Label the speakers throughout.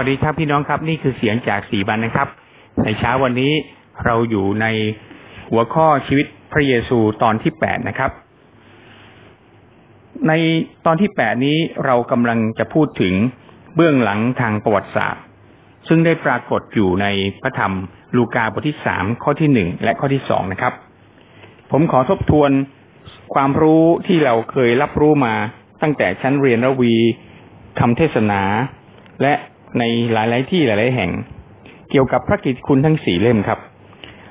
Speaker 1: สวัสดีครับพี่น้องครับนี่คือเสียงจากสีบันนะครับ ในเช้าวันนี้เราอยู่ในหัวข้อชีวิตพระเยซูตอนที่แปดนะครับ ในตอนที่แปดนี้เรากำลังจะพูดถึงเบื้องหลังทางประวัติศาสตร์ ซึ่งได้ปรากฏอยู่ในพระธรรมลูกาบทที่สามข้อที่หนึ่งและข้อที่สองนะครับ ผมขอทบทวนความรู้ที่เราเคยรับรู้มาตั้งแต่ชั้นเรียนระวีคำเทศนา และ ในหลาย ๆ ที่หลาย ๆ แห่ง เกี่ยวกับพระกิตติคุณทั้งสี่เล่มครับ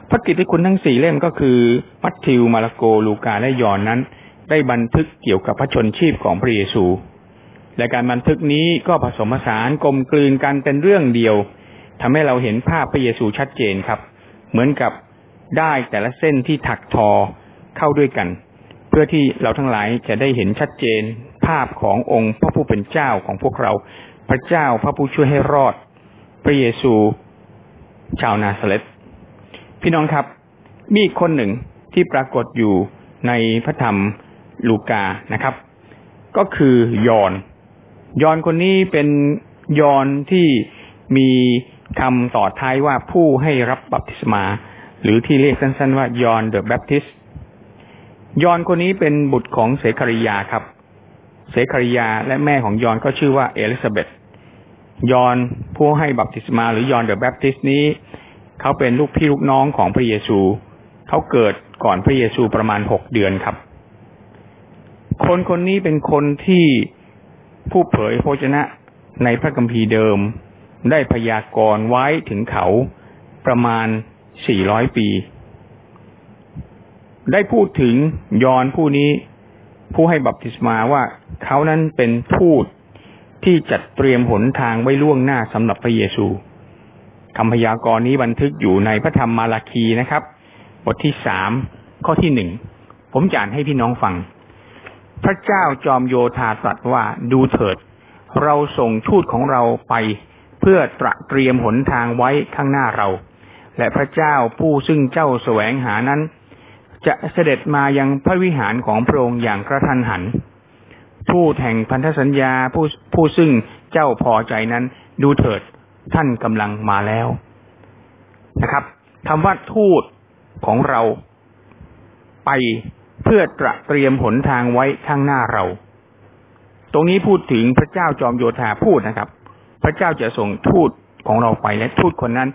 Speaker 1: พระกิตติคุณทั้งสี่เล่มก็คือ มัทธิว มาระโก ลูกา และยอนนั้น ได้บันทึกเกี่ยวกับพระชนชีพของพระเยซู และการบันทึกนี้ก็ผสมผสานกลมกลืนกันเป็นเรื่องเดียวทำให้เราเห็นภาพพระเยซูชัดเจนครับ เหมือนกับได้แต่ละเส้นที่ถักทอเข้าด้วยกัน เพื่อที่เราทั้งหลายจะได้เห็นชัดเจนภาพขององค์พระผู้เป็นเจ้าของพวกเรา พระเจ้าพระผู้ช่วยให้รอด พระเยซูชาวนาซาเรตพี่น้องครับ มีคนหนึ่งที่ปรากฏอยู่ในพระธรรมลูกานะครับ ก็คือยอน ยอนคนนี้เป็นยอนที่มีคำต่อท้ายว่าผู้ให้รับบัพติศมา หรือที่เรียกสั้นๆว่ายอห์น the Baptist ยอห์นคนนี้เป็นบุตรของเศคาริยาห์ครับ เศคาริยาห์และแม่ของยอห์นก็ชื่อว่าเอลิซาเบธ ยอห์นผู้ให้บัพติศมาหรือยอห์น the Baptist นี้ เขาเป็นลูกพี่ลูกน้องของพระเยซู เขาเกิดก่อนพระเยซูประมาณหกเดือนครับ คนคนนี้เป็นคนที่ผู้เผยพระวจนะในพระคัมภีร์เดิม ได้พยากรณ์ไว้ถึงเขาประมาณสี่ร้อยปี ได้พูดถึงยอนผู้นี้ผู้ให้บัพติศมาว่าเขานั้นเป็นทูต ที่จัดเตรียมหนทางไว้ล่วงหน้าสำหรับพระเยซูคำพยากรณ์นี้บันทึกอยู่ในพระธรรมมาราคีนะครับ บทที่สามข้อที่หนึ่งผมจะอ่านให้พี่น้องฟัง พระเจ้าจอมโยธาตรัสว่าดูเถิด เราส่งทูตของเราไป เพื่อตระเตรียมหนทางไว้ข้างหน้าเรา และพระเจ้าผู้ซึ่งเจ้าแสวงหานั้น จะเสด็จมายังพระวิหารของพระองค์อย่างกระทันหัน ผู้แห่งพันธสัญญาผู้ผู้ซึ่งเจ้าพอใจนั้น ดูเถิดท่านกำลังมาแล้วนะครับคำว่าทูตของเราไปเพื่อตระเตรียมหนทางไว้ข้างหน้าเรา ตรงนี้พูดถึงพระเจ้าจอมโยธาพูดนะครับ พระเจ้าจะส่งทูตของเราไปและทูตคนนั้น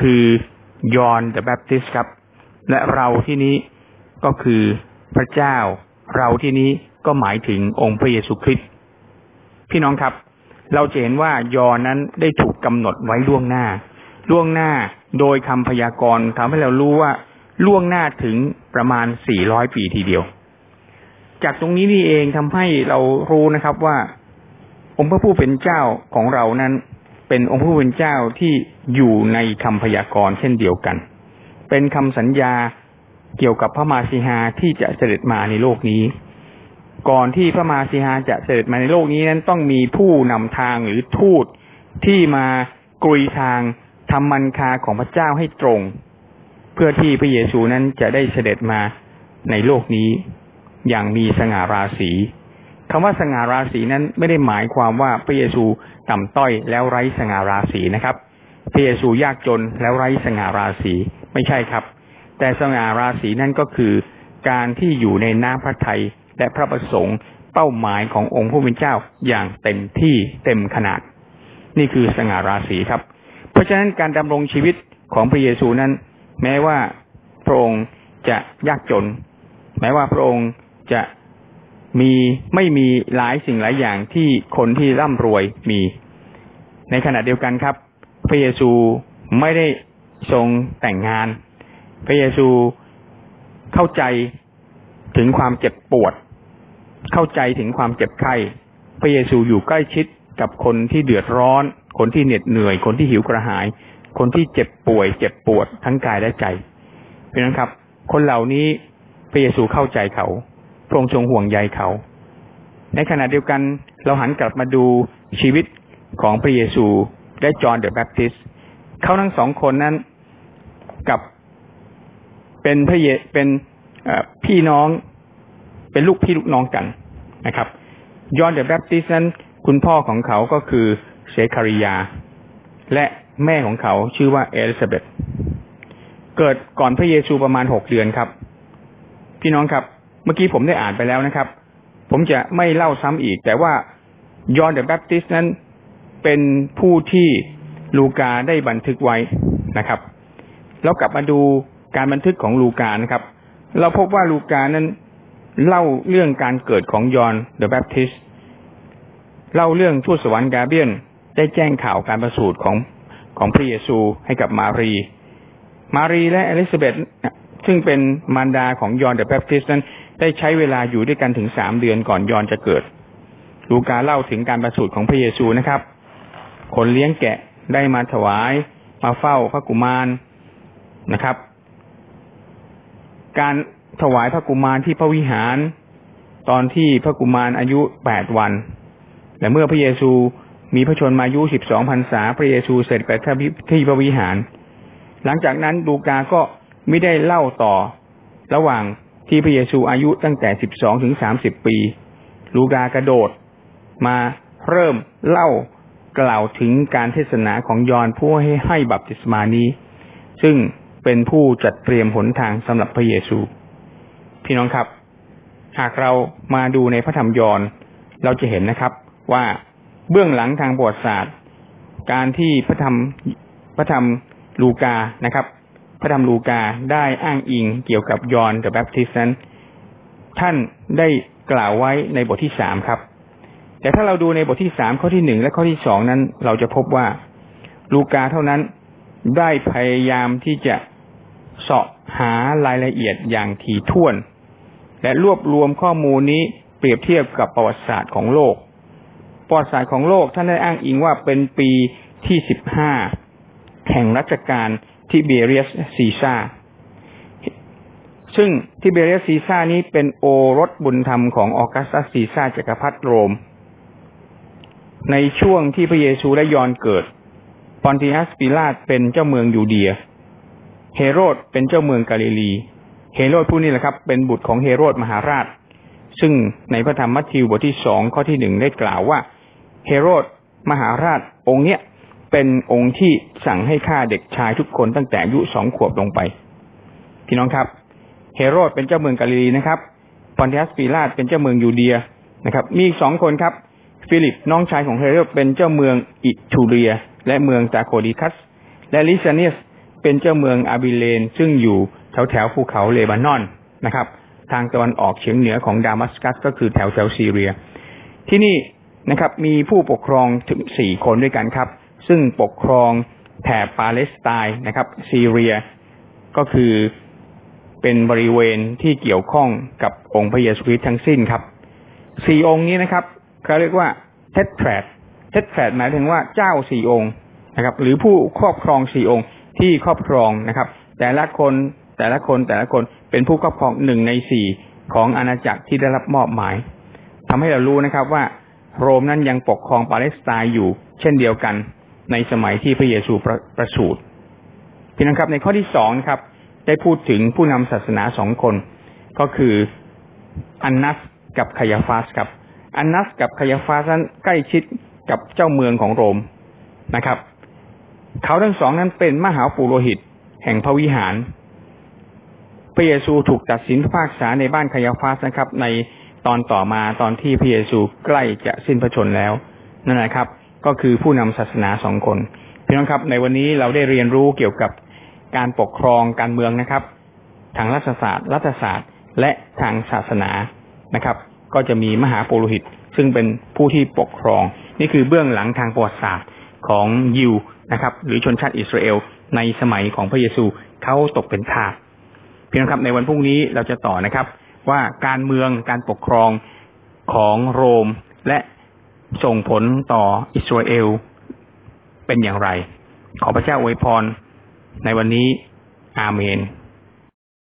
Speaker 1: คือยอห์นเดอะแบปติสครับ และเราที่นี้ก็คือพระเจ้าเราที่นี้ ก็หมายถึงองค์พระเยซูคริสต์พี่น้องครับ เราจะเห็นว่ายอนั้นได้ถูกกำหนดไว้ล่วงหน้า ล่วงหน้าโดยคำพยากรณ์ทำให้เรารู้ว่าล่วงหน้าถึงประมาณสี่ร้อยปีทีเดียว จากตรงนี้นี่เองทำให้เรารู้นะครับว่า องค์พระผู้เป็นเจ้าของเรานั้น เป็นองค์พระผู้เป็นเจ้าที่อยู่ในคำพยากรณ์เช่นเดียวกัน เป็นคำสัญญาเกี่ยวกับพระมาสีหาที่จะเสด็จมาในโลกนี้ ก่อนที่พระมาสีหาจะเสด็จมาในโลกนี้นั้นต้องมีผู้นำทางหรือทูตที่มากรุยทางทำมันคาของพระเจ้าให้ตรง เพื่อที่พระเยซูนั้นจะได้เสด็จมาในโลกนี้ อย่างมีสง่าราศีคำว่าสง่าราศีนั้นไม่ได้หมายความว่าพระเยซูต่ำต้อยแล้วไร้สง่าราศีนะครับ พระเยซูยากจนแล้วไร้สง่าราศีไม่ใช่ครับ แต่สง่าราศีนั่นก็คือการที่อยู่ในน้ำพระทัย และพระประสงค์เป้าหมายขององค์ผู้เป็นเจ้าอย่างเต็มที่เต็มขนาด นี่คือสง่าราศีครับ เพราะฉะนั้นการดำรงชีวิตของพระเยซูนั้น แม้ว่าพระองค์จะยากจน แม้ว่าพระองค์จะมีไม่มีหลายสิ่งหลายอย่างที่คนที่ร่ำรวยมี ในขณะเดียวกันครับ พระเยซูไม่ได้ทรงแต่งงาน พระเยซูเข้าใจถึงความเจ็บปวด เข้าใจถึงความเจ็บไข้พระเยซูอยู่ใกล้ชิดกับคนที่เดือดร้อน คนที่เหน็ดเหนื่อย คนที่หิวกระหาย คนที่เจ็บป่วย เจ็บปวดทั้งกายและใจเพราะนั้นครับ คนเหล่านี้พระเยซูเข้าใจเขาพระองค์ทรงห่วงใยเขา ในขณะเดียวกันเราหันกลับมาดูชีวิตของพระเยซูและจอห์นเดอะแบปติสเขาทั้งสองคนนั้นกับเป็นพระเยเป็นพี่น้อง เป็นลูกพี่ลูกน้องกัน นะครับ ยอห์นเดอะแบปติสนั้น คุณพ่อของเขาก็คือเซคาริยา และแม่ของเขาชื่อว่าเอลิซาเบธเกิดก่อนพระเยซูประมาณหกเดือนครับ พี่น้องครับ เมื่อกี้ผมได้อ่านไปแล้วนะครับ ผมจะไม่เล่าซ้ำอีก แต่ว่ายอห์น the Baptist นั้นเป็นผู้ที่ลูกาได้บันทึกไว้นะครับเรากลับมาดูการบันทึกของลูกานะครับ เราพบว่าลูกานั้น เล่าเรื่องการเกิดของยอห์น the Baptist เล่าเรื่องทูตสวรรค์กาเบรียล ได้แจ้งข่าวการประสูติของของพระเยซูให้กับมารี มารีและเอลิซาเบธซึ่งเป็นมารดาของยอห์น the Baptist นั้นได้ใช้เวลาอยู่ด้วยกันถึงสามเดือนก่อนยอห์นจะเกิด ลูกาเล่าถึงการประสูติของพระเยซูนะครับ คนเลี้ยงแกะได้มาถวาย มาเฝ้าพระกุมารนะครับ การ ถวายพระกุมารที่พระวิหาร ตอนที่พระกุมารอายุแปดวันและเมื่อพระเยซูมีพระชนมายุสิบสองพรรษาพระเยซูเสร็จไปที่พระวิหาร หลังจากนั้นลูกาก็ไม่ได้เล่าต่อ ระหว่างที่พระเยซูอายุตั้งแต่สิบสองถึงสามสิบปี ลูกากระโดดมาเริ่มเล่ากล่าวถึงการเทศนาของยอห์นผู้ให้ให้บัพติศมานี้ ซึ่งเป็นผู้จัดเตรียมหนทางสำหรับพระเยซู พี่น้องครับ หากเรามาดูในพระธรรมยอห์นเราจะเห็นนะครับ ว่าเบื้องหลังทางประวัติศาสตร์ การที่พระธรรมพระธรรมลูกานะครับ พระธรรมลูกาได้อ้างอิงเกี่ยวกับยอห์นเดอะแบปติสนั้น ท่านได้กล่าวไว้ในบทที่สามครับ แต่ถ้าเราดูในบทที่สามข้อที่หนึ่งและข้อที่สองนั้น เราจะพบว่าลูกาเท่านั้นได้พยายามที่จะเสาะหารายละเอียดอย่างถี่ถ้วน และรวบรวมข้อมูลนี้เปรียบเทียบกับประวัติศาสตร์ของโลก ประวัติศาสตร์ของโลกท่านได้อ้างอิงว่าเป็นปีที่สิบห้าแห่งรัชกาลทิเบเรียสซีซาร์ ซึ่งทิเบเรียสซีซาร์นี้เป็นโอรสบุญธรรมของออกัสตัสซีซาร์จักรพรรดิโรม ในช่วงที่พระเยซูและยอห์นเกิด ปอนทิอัสปีลาตเป็นเจ้าเมืองยูเดีย เฮโรดเป็นเจ้าเมืองกาลิลี เฮโรดผู้นี้แหละครับ เป็นบุตรของเฮโรดมหาราช ซึ่งในพระธรรมมัทธิวบทที่สองข้อที่หนึ่งได้กล่าวว่า เฮโรดมหาราชองค์เนี้ยเป็นองค์ที่สั่งให้ฆ่าเด็กชายทุกคนตั้งแต่อายุสองขวบลงไป พี่น้องครับ เฮโรดเป็นเจ้าเมืองกาลิลีนะครับปอนทิอัสปีลาตเป็นเจ้าเมืองยูเดียนะครับ มีสองคนครับ ฟิลิปน้องชายของเฮโรดเป็นเจ้าเมืองอิทูเรีย และเมืองตราโคนิติส และลีซาเนียส เป็นเจ้าเมืองอาบีเลน ซึ่งอยู่แถวแถวภูเขาเลบานอนนะครับ ทางตะวันออกเฉียงเหนือของดามัสกัสก็คือแถวแถวซีเรีย ที่นี่นะครับ มีผู้ปกครองถึงสี่คนด้วยกันครับ ซึ่งปกครองแถบปาเลสไตน์นะครับ ซีเรียก็คือเป็นบริเวณที่เกี่ยวข้องกับองค์พระเยซูคริสต์ทั้งสิ้นครับสี่องค์นี้นะครับเขาเรียกว่าเทตแทรดเทตแทรดหมายถึงว่าเจ้าสี่องค์นะครับ หรือผู้ครอบครองสี่องค์ ที่ครอบครองนะครับ แต่ละคนแต่ละคนแต่ละคนเป็นผู้ครอบครองหนึ่งในสี่ของอาณาจักรที่ได้รับมอบหมายทำให้เรารู้นะครับว่าโรมนั้นยังปกครองปาเลสไตน์อยู่ เช่นเดียวกันในสมัยที่พระเยซูประประสูติพี่น้องครับในข้อที่สองครับ ได้พูดถึงผู้นำศาสนาสองคน ก็คืออันนัสกับคายาฟาสครับอันนัสกับคายาฟาสนั้นใกล้ชิดกับเจ้าเมืองของโรมนะครับ เขาทั้งสองนั้นเป็นมหาปุโรหิต แห่งพระวิหาร พระเยซูถูกตัดสินภาคษาในบ้านคายาฟาสนะครับ ในตอนต่อมาตอนที่พระเยซูใกล้จะสิ้นพระชนแล้วนั่นแหละครับ ก็คือผู้นำศาสนาสองคนพี่น้องครับ ในวันนี้เราได้เรียนรู้เกี่ยวกับการปกครองการเมืองนะครับ ทางรัฐศาสตร์ รัฐศาสตร์ และทางศาสนานะครับ ก็จะมีมหาปุโรหิต ซึ่งเป็นผู้ที่ปกครอง นี่คือเบื้องหลังทางประวัติศาสตร์ ของยิวนะครับ หรือชนชาติอิสราเอลในสมัยของพระเยซูเขาตกเป็นทาสพี่น้องครับในวันพรุ่งนี้เราจะต่อนะครับ ว่าการเมืองการปกครองของโรมและส่งผลต่ออิสราเอลเป็นอย่างไร ขอพระเจ้าอวยพรในวันนี้อาเมน